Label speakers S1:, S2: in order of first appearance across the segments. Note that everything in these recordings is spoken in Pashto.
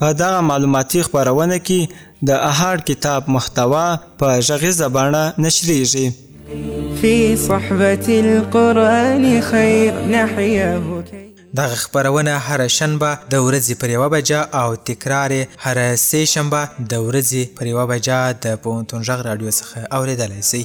S1: په دغه معلوماتي خپرونه کې د اهاړ کتاب محتوا په غږیزه بڼه نشریږي
S2: في صحبة القرآن خير نحياه
S3: دغه خبرونه هر شنبه د ورځې پر یوه بجه او تکرار هر سه شنبه د ورځې پر یوه بجه د
S4: پونتون غږ رادیو څخه اوریدلای شئ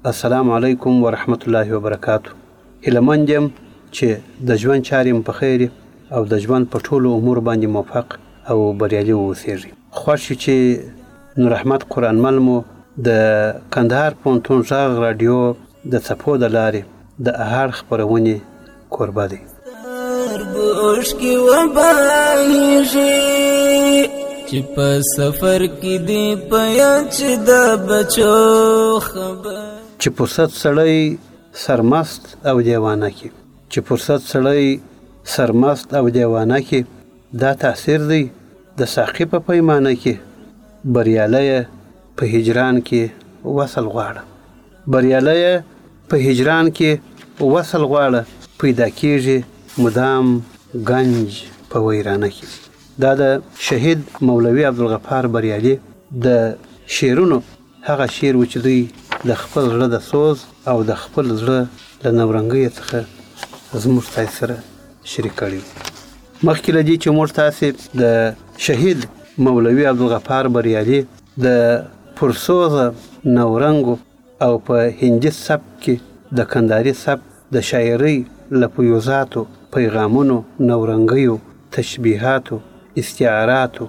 S4: السلام علیکم ورحمت الله وبرکاته هیله مند یم چې د ژوند چارې مو په خیر او د ژوند په ټولو امور باندې موفق او بریالي واوسیږي خوښ یو چې نور احمد قرانمل مو د قندهار پوهنتون غږ راډیو د څپو د لارې د اهاړ خپرونې کوربه دی.
S5: سترګو اوښکې وبهېږي چې په سفر کې دې په یاد چې د بچو خبر
S4: چې فرصت سړی سرمست او دیوانه کې چې فرصت سړی سرمست او دیوانه کې دا تاثیر دی د ساقي په پیمانه کې بریالی په هجران کې وصل غواړم بريالیه په هجران کې وصل غواړه پیدا کیږي مدام ګنج په ویرانه کې دا د شهید مولوي عبدالغفار بریالي د شعرونو هغه شعر و چې دوی د خپل زړه د سوز او د خپل زړه له نورنګۍ څخه زموږ تاسو سره شریک کړي مخکې له دې چې موږ تاسو د شهید مولوي عبدالغفار بریالي د پرسوز نورنګو او په هندي سبک کې د کندهاري سبک د شاعرۍ له فيوضاتو، پيغامونو، نورنګيو، تشبيهاتو، استعاراتو،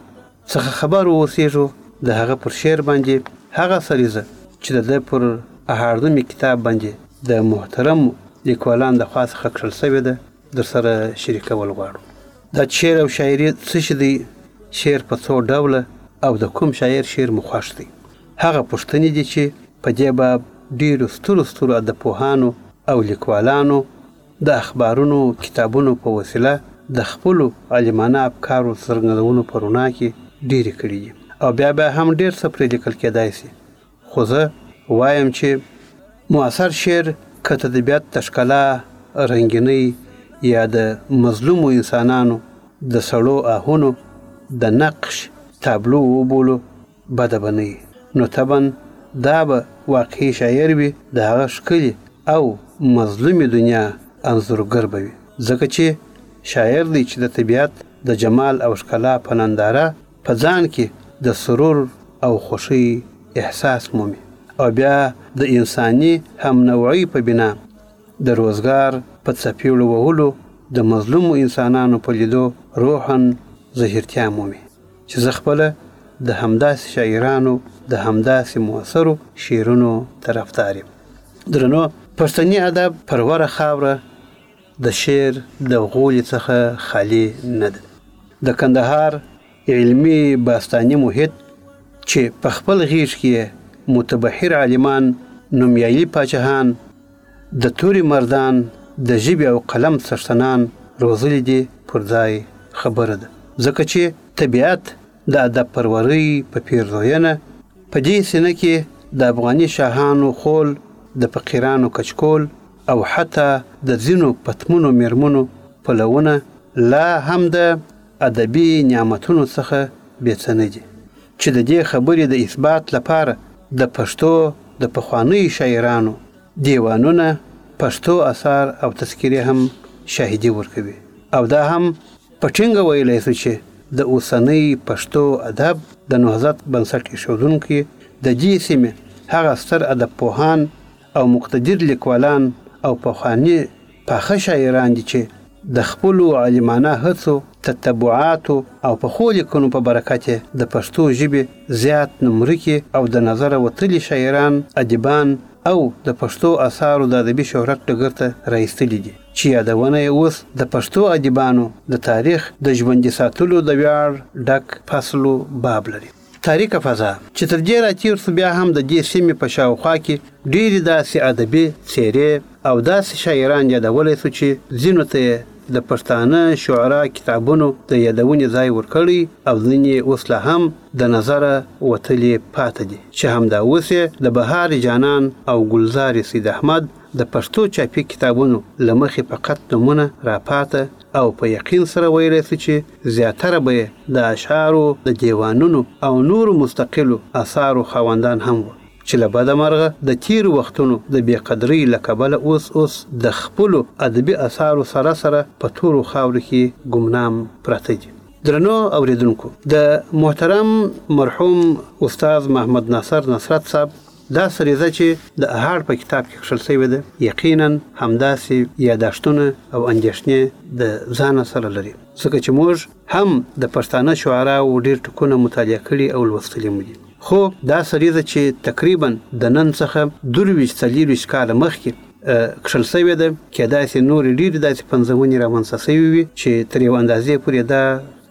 S4: څخه خبر و اوسېږو، د هغه پر شعر باندې هغه سريزه چې د ده پر اهاړنومي کتاب باندې د محترمو ليکوالانو لخوا څخه کښل شوې ده، درسره شریکول غواړو دا چې شعر او شاعري څه شي دی، شعر په څو ډوله او د کوم شاعر شعر مو خوښ دی؟ هغه پوښتنې دي چې په دې باب ډېرو سترو سترو ادبپوهانو او لیکوالانو د اخبارونو او کتابونو په وسیله د خپلو عالمانه افکارو څرګندونو په رڼا کې ډېرې کړې دي او بیا بیا هم ډېر څه پرې لیکل کېدای شي خو زه وایم چې معاصر شعر که تدبیات د ښکلا، رنګینۍ یا د مظلومو انسانانو د سړو آهونو د نقش، تابلو، وبولو بده به نه وي، نو طبعاً دا به واقعي شاعر وي، د هغه ښکلې او مظلومې دنیا انځورګر به وي، ځکه چې شاعر دی چې د طبیعت د جمال او ښکلا په ننداره په ځان کې د سرور او خوښۍ احساس مومي او بیا د انساني هم نوعۍ په بنا د روزګار په څپېړو وهلو د مظلومو انسانانو په لیدو روحاً زهیرتیا مومي چې زه خپله د همداسې شاعرانو د همداسې موثرو شعرونو طرفدار یم. درنو! پښتني ادب پروره خاوره، د شعر د غولي څخه خالي نه ده. د کندهار علمي باستاني محیط چي په خپل غیږ کي یې متبحر عالمان، نومیالي پاچهان، د توري مردان، د ژبي او قلم څښتنان روزلي دي پر ځای خبره ده، ځکه چي طبیعت د ادب پرورۍ په پیرزوینه په دې سینه کي د افغاني شاهانو خول، د فقیرانو کچکول، او حتی د ځینو پتمنو میرمنو پلونه لا هم د ادبي نعمتونو څخه بې څه نه دي، چې د دې خبرې د اثبات لپاره د پښتو د پخوانیو شاعرانو دیوانونه، پښتو اثار او تذکرې هم شاهدي ورکوي او دا هم په ټینګه ویلای شو چې د اوسنۍ پښتو ادب د نهضت بنسټ ایښودونکي د دې سیمې هغه ستر ادبپوهان، او مقتدر لیکوالان او پخواني پاخه شاعران دي چې د خپلو عالمانه هڅو، تتبعاتو او پخو لیکنو په برکت یې د پښتو ژبې زیات نومرکي او د نظره وتلي شاعران، ادیبان او د پښتو اثارو د ادبي شهرت ډګر ته را ایستلي دي چې یادونه یې اوس د پښتو ادیبانو د تاریخ د ژوندي ساتلو د ویاړ ډک فصل و باب لري. تاریکه فضا چې تر دې را تېر شو بیا هم د دې سیمې په شاوخوا کې ډېرې داسې ادبي څېرې او داسې شاعران یادولی شو چې ځینو ته یې د پښتانه شعرا کتابونو د یادونې ځای ورکړی او ځینې یې اوس لا هم د نظره وتلي پاته دي چې همدا اوس یې د بهارې جانان او ګلزارې سیداحمد د پښتو چاپي کتابونو له مخې فقط نومونه راپاته او په یقین سره ویلی شو چې زیاتره به یې د اشعارو د دیوانونو او نورو مستقلو اثارو خاوندان هم وو، چې له بده مرغه د تېرو وختونو د بې قدرۍ له کبله اوس اوس د خپلو ادبي اثارو سره سره په تورو خاورو کې ګمنام پراته دي. درنو اورېدونکو! د محترم مرحوم استاد محمد ناصر نصرت صاحب دا سريزه چې د اهاړ په کتاب کې کښل شوې ده، يقيناً همداسې ياداشتونه او اندېښنې د ځانه سره لري، ځکه چې موږ هم د پښتانه شعراوو ډېر ټکونه مطالعه کړي او لوستلي مو دي، خو دا سريزه چې تقريباً د نن څخه درويشت څليرويشت کاله مخکې کښل شوې ده، کېدای شي نورې ډېرې داسې پنځونې رامنځته شوې وي، چې تر يوه اندازې پورې دا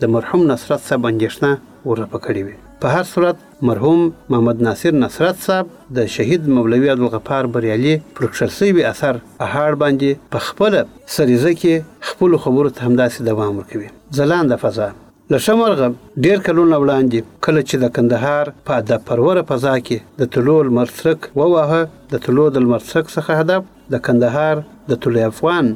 S4: د مرحوم نصرت صاحب اندېښنه وررفع کړې وي، په هر صورت، مرحوم محمد ناصر نصرت صاحب د شهید مولوي عبدالغفار بریالي پر کښل شوي اثر اهاړ باندې په خپله سریزه کې خپلو خبرو ته همداسې دوام ورکوي، ځلانده فضا، له ښه مرغه ډېر کلونه وړاندې کله چې د کندهار په ادب پروره فضا کې د طلوع لمر څرک وواهه، د طلوع د لمر څرک څخه هدف د کندهار د طلوع افغان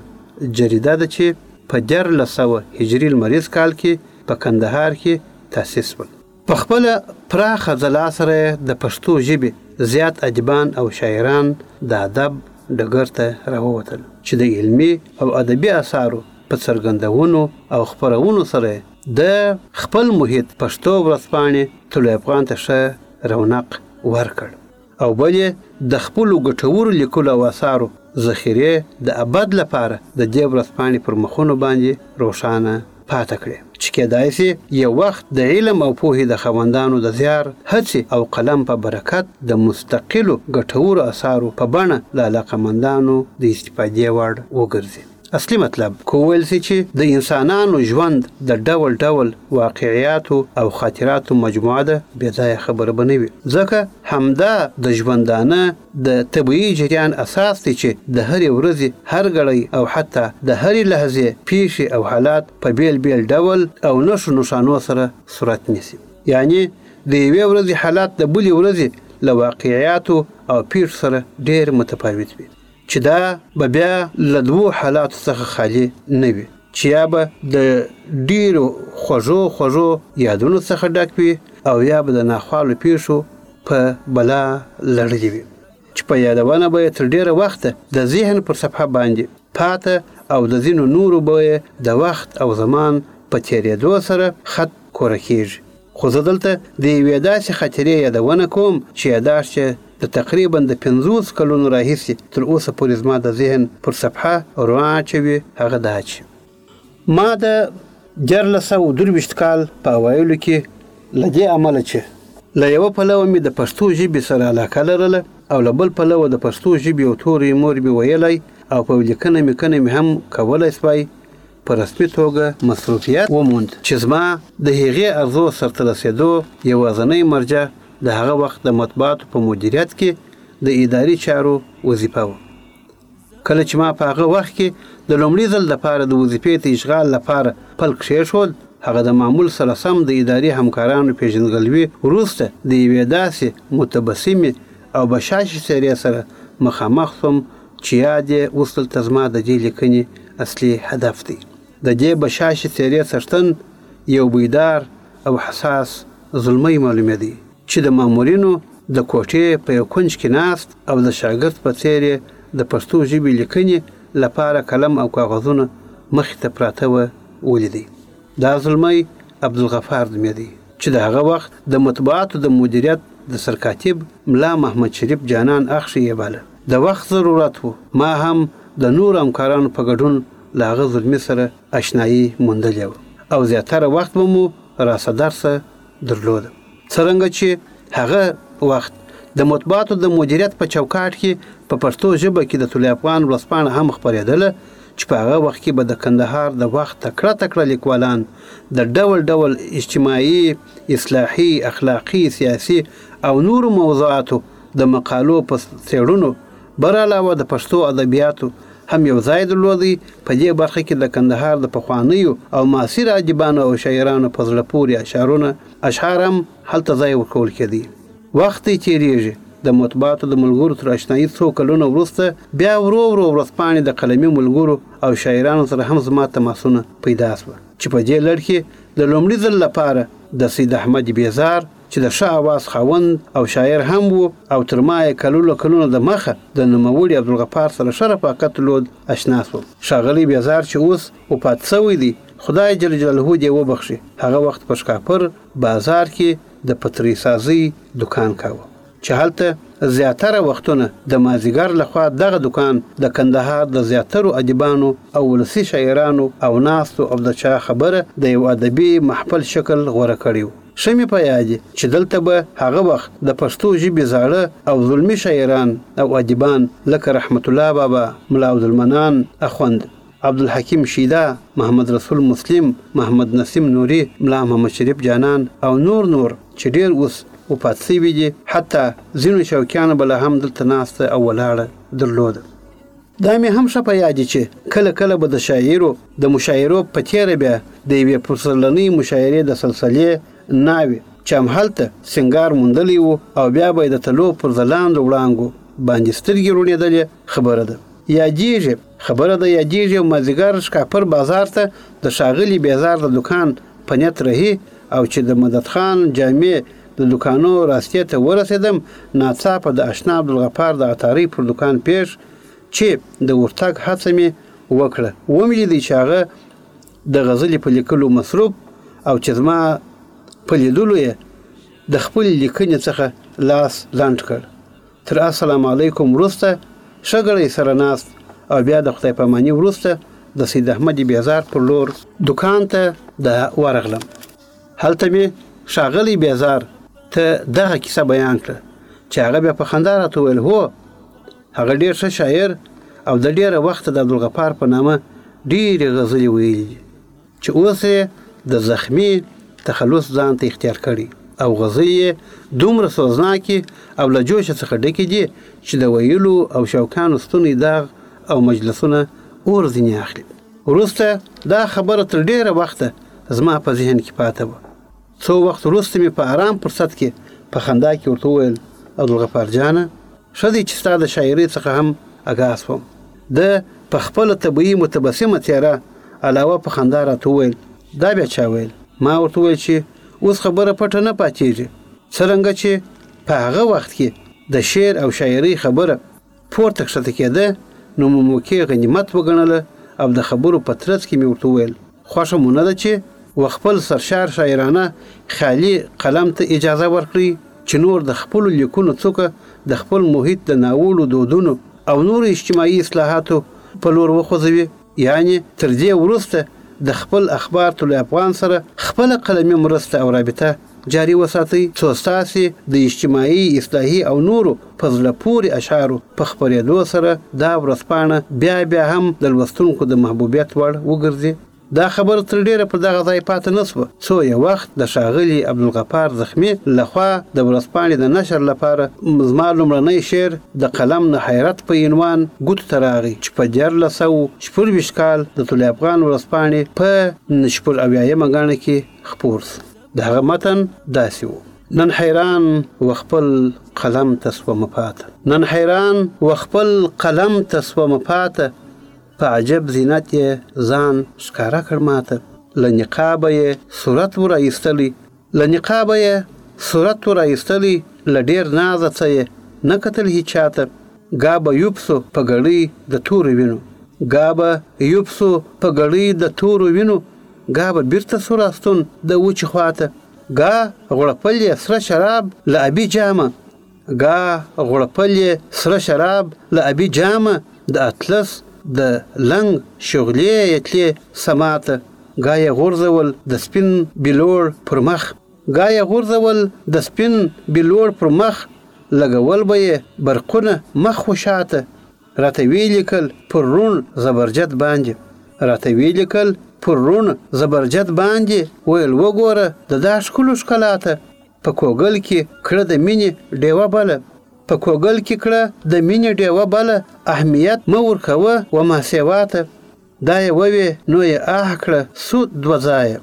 S4: جریده ده چې په دیارلس سوه هجري لمریز کال کې په کندهار کې تاسیس شوه. په خپله پراخه ځلا سره یې د پښتو ژبې زیات ادیبان او شاعران د ادب ډګر ته راووتل چې د علمي او ادبي اثارو په څرګندونو او خپرونو سره یې د خپل محیط پښتو ورځپاڼې طلوع افغان ته ښه رونق ورکړ. او بل یې د خپلو ګټورو لیکلو او اثارو ذخیرې د ابد لپاره د دې ورځپاڼې پر مخونو باندې روښانه پاته کړې، چې کېدای شي یو وخت د علم او پوهې د خاوندانو د زیار، هڅې او قلم په برکت د مستقلو ګټورو اثارو په بڼه د علاقمندانو د استفادې وړ وګرځي. اصلي مطلب که وویل سي چي د انسانانو ژوند د ډول ډول واقعیاتو او خاطراتو مجموعه ده بې ځایه خبره به نه وي ځکه همدا د ژوندانه د طبعي جریان اساس دی چي د هري ورځي هر ګړی او حتی د هري لحظې پېښي او حالات په بېل بېل ډول او نښو نښانو سره صورت نیسي یعني د یوې ورځي حالات د بلي ورځي له واقعیاتو او پېښو سره ډېر متفاوت وي. چې دا به بیا له دوو حالاتو څخه خالي نه وي چې یا به د ډیرو خوږو خوږو یادونو څخه ډک وي او یا به د ناخوالو پیښو په بلا لړلي وي چې په یادونه به یې تر ډیره وخته د ذهن پر صفحه باندې پاته او د ځینو نورو به یې د وخت او زمان په تیریدو سره خط کوره کیږي خو زه دلته د یوې داسې خاطرې یادونه کوم چې یاداشت یې د تقریباً د پنځوس کلونو راهیسې تر اوسه پورې زما د ذهن پر صفحه رواں اچوي، هغه دا چې ما د دیارلس سوه او درویشت کال په اوایلو کې له دې امله چې له یوه پلوه مې د پښتو ژبې سره علاقه لرله او له بل پلوه د پښتو ژبې یو توری مور مې ویلی او په لیکنه میکنه مې هم کولای شوای، په رسمي توګه مصروفیت وموند چې زما د هغې ارزو سرته رسېدو یوازنۍ مرجع د هغه وخت د مطبوعاتو په مدیریت کې د اداري چارو وظیفه وه. کله چې ما په هغه وخت کې د لومړي ځل لپاره د وظیفې د اشغال لپاره پل کښېښود، هغه د معمول سره سم د اداري همکارانو پېژندګلوي وروسته د یوې داسې متبسمې او بشاشې څېرې سره مخامخ شوم چې ياد يې اوس دلته زما د دې ليکنې اصلي هدف دی. د دې بشاشې څېرې څښتن يو بيدار او حساس زلمی معلومېدی چې د مامورينو د کوټې په يو کونج کې ناست او د شاګرد په څېر يې د پښتو ژبې ليکنې له پاره قلم او کاغذونه مخې ته پراته وه وليدی. دا زلمی عبدالغفار نومېدی. چې د هغه وخت د مطبوعاتو د مدیریت د سرکاتب ملا محمد شریف جانان اخښی یې باله. د وخت ضرورت و، ما هم د نورو همکارانو په ګډون له هغه زلمي سره اشنايي موندلې وه او زیاتره وخت به مو راسه درسه درلود. څرنګه چې هغه وخت د مطبوعاتو د مدیریت په چوکاټ کې په پښتو ژبه کې د طلوع افغان ورځپاڼه هم خپرېدله، چې په هغه وخت کې به د کندهار د وخت تکړه تکړه لیکوالان د ډول ډول اجتماعي، اصلاحي، اخلاقي، سیاسي او نورو موضوعاتو د مقالو په څېړونو بر علاوه د پښتو ادبیاتو هم یو ځای درلودی، په دې برخه کې د کندهار د پخوانیو او معاصر ادیبانو او شاعرانو په زړه پورې اشعارونه اشعار هم هلته ځای ورکول کېدی. وخت دی تېرېږي، د مطبوعاتو د ملګرو تر اشنايي څو کلونو وروسته بیا ورو ورو ورځپاڼې د قلمي ملګرو او شاعرانو سره هم زما تماسونه پیدا شوه چې په دې لړ کې د لومړي ځل لپاره د سید احمد بېزار چې د ښه اواز خاوند او شاعر هم و او تر ما یې کلو له کلونو د مخه د نوموړي عبدالغفار سره ښه رفاقت درلود اشنا شوم. ښاغلی بېزار چې اوس وفات شوی دی، خدای جل جلاله دې وبخښي، هغه وخت په ښکاپر بازار کې د پتري سازۍ دوکان کاوه چې هلته زیاتره وختونه د مازیګر لخوا دغه دوکان د کندهار د زیاترو ادیبانو او ولسي شاعرانو او ناستو او د چا خبره د یو ادبي محفل شکل غوره کړی و. ښه مې په یاد دي چې دلته به هغه وخت د پښتو ژبې زاړه او زلمي شاعران او ادیبان لکه رحمت الله بابا، ملا عبدالمنان اخوند، عبدالحکیم شیدا، محمد رسول مسلم، محمد نسیم نوري، ملا محمد شریف جانان او نور نور چې ډېر اوس وفات شوي دي، حتی ځینو شوقیانو به لا هم دلته ناسته او ولاړه درلوده. دا مې هم ښه په یاد دي چې کله کله به د شاعرو د مشاعرو په تېره بیا د یوې پسرلنۍ مشاعرې د سلسلې ناوې چې همهلته سینګار موندلی و او بیا به یې د تلو پر ځلاندو وړانګو باندې سترګې روڼېدلې خبره ده یادېږي. خبره د یادیږي او مازیګر شکاپر بازار ته د ښاغلي بیزار د دکان په نیت رهي او چې د مدد خان جامې د دکانو راستې ته ورسیدم ناڅاپه د اشنا عبدالغفار د عطارۍ پر دکان پیښ چې د ورتګ هڅه مې وکړه ومې لیدی چې هغه د غزلې په لیکلو مصروف او چې زما په لیدلو یې د خپلې لیکنې څخه لاس لنډ کړ تر السلام علیکم وروسته ښه ګړی سره ناست او بیا د خدای پاماني وروسته د سید احمد بیزار پر لور دکان ته د ورغلم هلته مې ښاغلی بیزار ته دغه کیسه بیان کړه چې هغه بیا په خندا راته وویل هو هغه ډیر ښه شاعر او د ډیره وخت د عبدالغفار په نامه ډیرې غزلې ویلي دي چې اوس یې د زخمي تخلص ځان ته اختیار کړی او غزۍ یې دومره سوزناکې او له جوشه څخه ډکې دي چې د ویلو او شوقیانو ستونی داغ او مجلسونه اور ځینې اخلي. وروسته دا خبره تر ډېره وخته زما په ذهن کې پاته وه څو وخت وروسته مې په ارام فرصت کې په خندا کې ورته وویل عبدالغفار جانه ښه دی چې ستا د شاعرۍ څخه هم اګاه شوم ده په خپله طبیعي متبسمه څېره علاوه په خندا راته وویل دا بیا چا ویل ما ورته وویل چې اوس خبره پټه نه پاتېږي څرنګه چې په هغه وخت کې د شعر او شاعرۍ خبره پورته کښته کېده نو مو موقع غنیمت وګڼله او د خبرو په ترڅ کې مې ورته وویل، خوښه مو نه ده چې و خپل سرشار شاعرانه خیالي قلم ته اجازه ورکړئ چې نور د خپلو لیکونو څوکه د خپل محیط د ناوړو دودونو او نورو اجتماعي اصلاحاتو په لور وخوځوي؟ یعنې تر دې وروسته د خپل اخبار طلوع افغان سره خپله قلمي مرسته او رابطه جاري وساتئ څو ستاسې د اجتماعي، اصلاحي او نورو په زړه پورې اشعارو په خپرېدو سره دا ورځپاڼه بیا بیا هم د لوستونکو د محبوبیت وړ وګرځي. دا خبره تر ډېره په دغه ځای پاتې نه شوه څو یو وخت د ښاغلي عبدالغفار زخمي له خوا د ورځپاڼې د نشر لپاره زما لومړنی شعر، د قلم نه حیرت په عنوان ګوتو ته راغی چې په دیارلس سوه شپږ ویشت کال د طلوع افغان ورځپاڼې په نه شپږ اویایمه ګڼه کې خپور شو. د هغه متن داسې و. نن حیران و خپل قلم ته شومه پاته. نن حیران و خپل قلم ته شومه پاته په عجب زینت یې ځان ښکاره کړ ماته له نقابه یې صورت ور ایستلی له نقابه یې صورت ور ایستلی له ډېر نازه څه یې نه کتل هیچا ته ګا به یوب سو په ګړۍ د تورو وینو ګا به یوب سو په ګړۍ د تورو وینو ګا به بیرته سو راستون د وچي خواته ګا غوړپل یې سره شراب له ابي جامه ګا غوړپل یې سره شراب له ابي جامه د اطلس د لنګ شغلې یې تلې سما ته ګا یې غورځول د سپین بلوړ پر مخ ګا یې غورځول د سپین بلوړ پر مخ لګول به یې برقونه مخ و شاته راته وی لیکل پر روڼ زبرجد باندې راته وی لیکل پر روڼ زبرجد باندې ویل وګوره د دا ښکلو ښکلا ته په کوګل کې کړه د مینې ډیوه بله په کوګل کې کړه د مینې ډیوه بله اهمیت مه ورکوه و ماسیوا ته دا یې ووې نو یې اه کړه سود دوه ځایه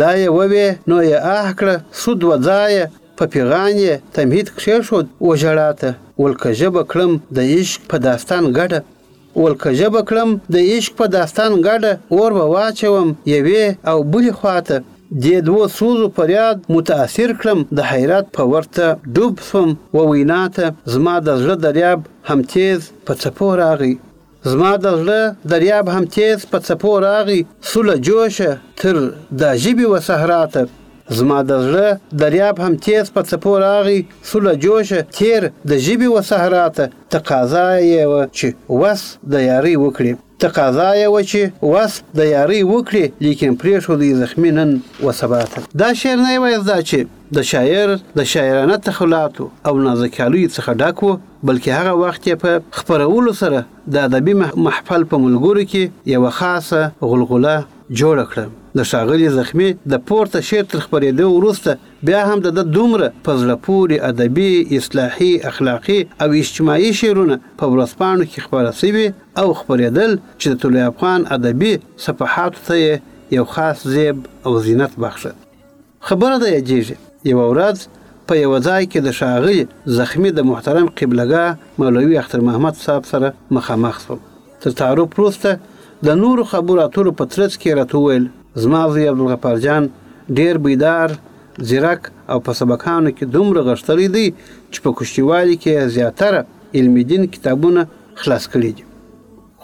S4: دا یې ووې نو یې اه کړه سود دوه ځایه په پیغان یې تمهید کښېښود و ژړا ته ولکه ژبه کړم د عشق په داستان ګډه ولکه ژبه کړم د عشق په داستان ګډه اور به واچوم یوې او بلي خواته دې دوو سوزو فریاد متاثر کړم د حیرت په ورته ډوب سوم و وینا ته زما د زړه دریاب هم تیز په څپو راغی زما د زړه دریاب هم تیز په څپو راغی سو له جوشه تر دا ژبي و صحرا ته زما د زړه دریاب هم تیز په څپو راغی سو له جوشه تیر د ژبي و صحرا ته تقاضا یې وه چې وس د یارۍ وکړي تقاضا یې وه چې وس د یارۍ وکړي لیکن پرېښودی زخمي نن و سبا ته دا شعر نه یوازې دا چې د شاعر د شاعرانه تخولاتو او نازکیالیو څخه ډک و بلکې هغه وخت یې په خپرولو سره د ادبي محفل په ملګرو کې یوه خاصه غلغله جوړه کړه د ښاغلي زخمي د پورته شعر تر خپرېدو وروسته بیا هم د ده دومره په زړه پورې ادبي، اصلاحي، اخلاقي او اجتماعي شعرونه په ورځپاڼو کې خپاره شوي او خپرېدل چې د طلوع افغان ادبي صفحاتو ته یې یو خاص زېب او زینت بخښه. خبره ده یادېږي یوه ورځ په یوه ځای کې د ښاغلي زخمي د محترم قبله ګاه مولوي اختر محمد صاحب سره مخامخ شوم. تر تعارف وروسته د نورو خبرو اترو په ترڅ کې یې راته وویل، زما زوی عبدالغفار جان ډېر بیدار، ځیرک او په سبقانو کې دومره غښتلی دی چې په کوشنیوالي کې یې زیاتره علمي دین کتابونه خلاص کړي دي.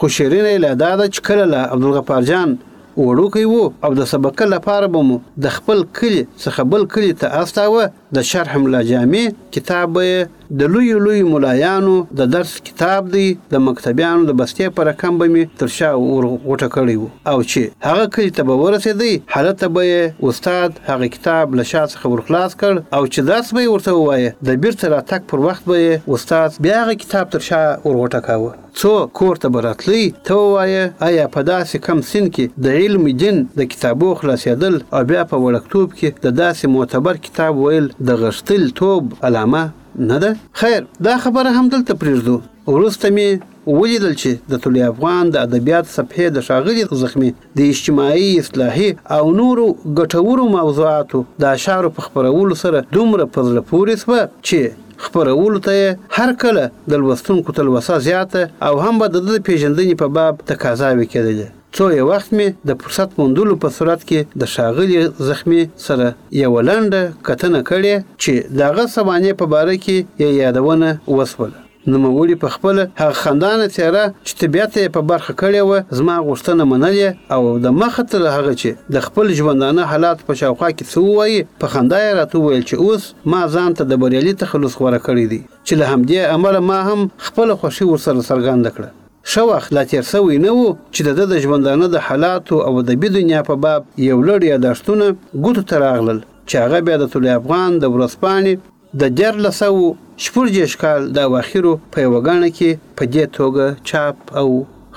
S4: خو شیرینه یې لا دا ده چې کله لا عبدالغفار جان وړوکی و او د سبقه لپاره به مو د خپل کلي څخه بل کلي ته استاوه، د شرح ملا جامي کتاب به يې د لويو لويو ملايانو د درس کتاب دی، د مکتبيانو د بستې په رقم به مې تر شا ور غوټه کړی و او چې هغه کلي ته به ورسېدی، هلته به يې استاد هغه کتاب له شا څخه ور خلاص کړ او چې درس به يې ورته ووايه، د بېرته راتګ پر وخت به يې استاد بيا هغه کتاب تر شا ور غوټه کاوه. څو کور ته به راتلئ ته ووايه ايا په داسې کم سن کې د علم دين د کتابو خلاصېدل او بيا په وړکتوب کې د داسې معتبر کتاب ويل د غښتل توب علامه نه ده؟ خير دا خبره هم دلته پرېږدو. وروسته مې وليدل چې د طلوع افغان د ادبياتو صفحې د ښاغلي زخمي د اجتماعي، اصلاحي او نورو ګټورو موضوعاتو د اشعارو په خپرولو سره دومره په زړه پورې شوه چې خپرولو ته یې هر کله د لوستونکو تلوسه زیاته او هم به د ده د پېژندنې په باب تقاضاوې کېدلې. څو یې وخت مې د فرصت موندلو په صورت کې د ښاغلي زخمي سره یوه لنډه کتنه کړې چې د هغه سوانح په باره کې یې یادونه وشوله. نوموړي په خپله هغه خندانه څېره چې طبیعت ته یې په برخه کړې وه، زما غوښتنه منلې او د مخه تر هغه چې د خپل ژوندانه حالاتو په شاوخوا کې څه ووایي، په خندا یې راته وویل چې اوس ما ځان ته د بریالي تخلص غوره کړی دی چې له همدې امله ما هم خپله خوښي ورسره څرګنده کړه. ښه وخت لا تېر شوی نه و چې د ده د ژوندانه د حالاتو او ادبي دنیا په باب یو لړ یاداښتونه ګوتو ته راغلل چې هغه بیا د طلوع افغان د ورځپاڼې د دیارلس سوه شپږ دېرش کال د اواخرو په یوه ګڼه کې په دې توګه چاپ او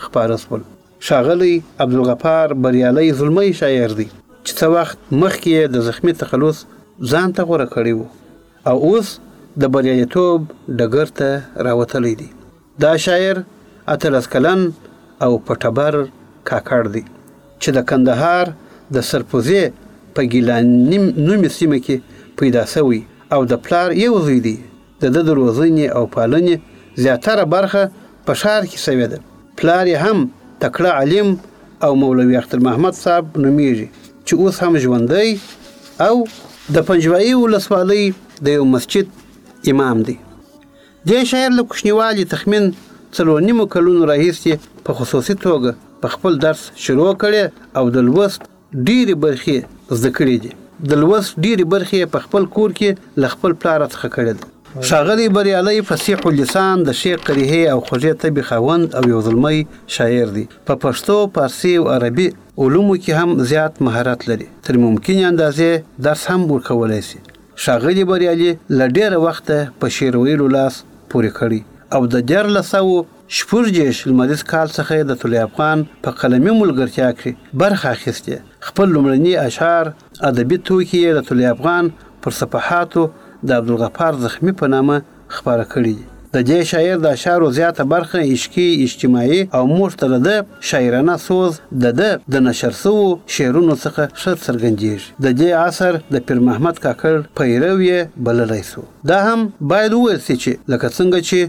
S4: خپاره شول، ښاغلی عبدالغفار بریالی زلمی شاعر دی چې څه وخت مخکې یې د زخمي تخلص ځان ته غوره کړی و او اوس د بریالیتوب ډګر ته راوتلی دی. دا شاعر اتلس کلن او په ټبر کاکړ دی چې د کندهار د سرپوزې په ګیلاني نومې سیمه کې پیدا شوی او د پلار یو زوی دی. د ده د روزنې او پالنې زیاتره برخه په ښار کې شوې ده. پلار یې هم تکړه عالم او مولوي اخترمحمد صاحب نومېږي چې اوس هم ژوندی او د پنجوایي ولسوالۍ د یو مسجد امام دی. دې شاعر له کوچنیوالي تخمین څلور نیمو کلونو راهیسې په خصوصي توګه په خپل درس شروع کړې او د لوست ډېرې برخې زده کړې دي. د لوست ډېرې برخې یې په خپل کور کې له خپل پلاره څخه کړې ده. ښاغلی بریالی فصیح اللسان د ښې قریحې او خوږې طبعې خاوند او یو زلمی شاعر دی. په پښتو، پارسي او عربي علومو کې هم زیات مهارت لري. تر ممکنې اندازې درس هم ورکولای شي. ښاغلي بریالي له ډېره وخته په شعر ویلو لاس پورې کړی او د دیارلس سوه شپږ دېرش لمریز کال څخه یې د طلوع افغان په قلمي ملګرتیا کښې برخه اخیستې، خپل لومړني اشعار، ادبي توکي، یې د طلوع افغان پر صفحاتو د عبدالغفار زخمي په نامه خپره کړي دي. د دې شاعر د اشعارو زیاته برخه عشقي، اجتماعي او موږ ته د ده شاعرانه سوز د ده د نشر شوو شعرونو څخه ښه څرګندېږي. د دې عصر د پیرمحمد کاکړ پیرو یې بللی شو. دا هم باید وویل شي چې لکه څنګه چې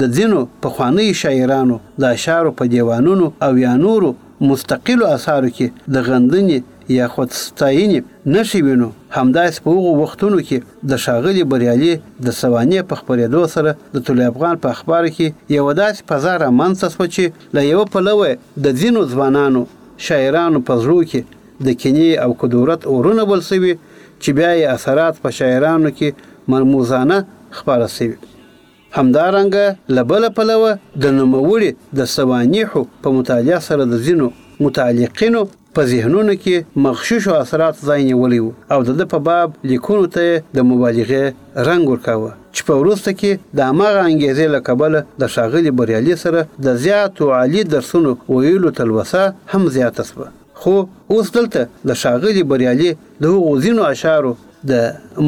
S4: د ځینو پخوانیو شاعرانو د اشعارو په دیوانونو او یا نورو مستقلو اثارو کې د غندنې، یا خودستاینې نښې وینو، همداسې په هغو وختونو کې د ښاغلي بریالي د سوانح په خپرېدو سره د طلوع افغان په اخبارو کې یوه داسې فضا رامنځته شوه چې له یوه پلوه یې د ځینو ځوانانو شاعرانو په زړو کې د کینې او کدورت اورونه بل شوي چې بیا یې اثرات په شاعرانو کې مرموزانه خپاره شوي. همدارنګه له بله پلوه د نوموړي د سوانیحو په مطالعه سره د ځینو متعلقینو په ذهنونو کې مغشوشو اثراتو ځای نیولی و او د ده په باب لیکونو ته یې د مبالغې رنګ ورکاوه چې په وروسته کې د هماغه انګېزې له کبله د ښاغلي بریالي سره د زیاتو عالي درسونو ویلو تلوسه هم زیاته شوه خو اوس دلته د ښاغلي بریالي د هغو ځینو اشعارو د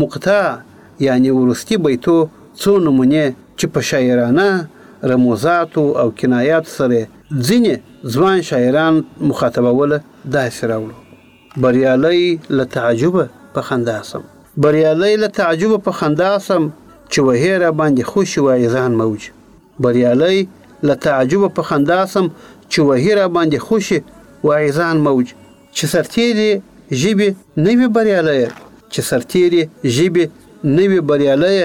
S4: مقطع یعنی وروستی بیتو څو نمونې چې په شاعرانه رموزاتو او کنایاتو سره یې ځینې ځوان شاعران مخاطبوله داسې راوړو، بریالی له تعجبه په خندا شم. بریالی له تعجبه په خندا شم چې وهې راباندې خوشې وایي ځان موج. بریالی له تعجبه په خندا شم چې وهي راباندې خوشې وایي ځان موج. چې سرتېري ژبې نه وي بریالی چې سرتېري ژبې نه وي بریالی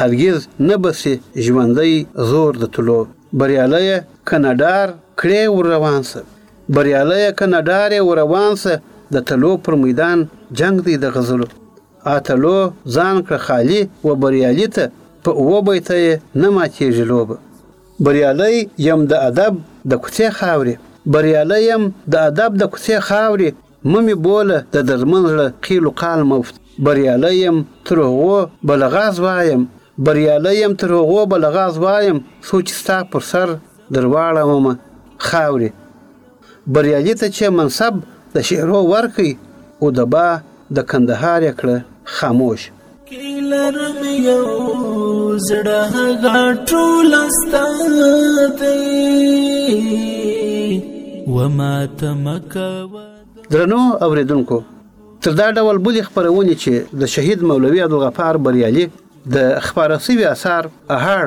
S4: هرګز نه به سي ژوندی زور د تلو بریالی که نډار کړې ور روان سه بریالی که نډارې ور روان سه د تلو پر میدان جنګ دی د غزلو اتلو ځان کړه خالي و بریالي ته په اووه بیته یې نه ماتېږي لوبه بریالی یم د ادب د کوڅې خاورې بریالی یم د ادب د کوڅې خاورې مه مې بوله د دردمن زړه قیل و قال مفت بریالی یم تر هغو به له غاز وایم بریالی یم تر هغو به له غاز وایم څو چې ستا پر سر درواړومه خاورې بريالي ته چه منصب د شعرو ورکړ اودبا د کندهار يې کړ خاموش.
S5: کې لرم یو زړه هغه ټول ستا دی وما تمکوا
S4: درنو اوریدونکو تر دا ډول بلې خپرونې چې د شهید مولوي عبدالغفار بریالي د
S5: خپاره شوي اثار اهاړ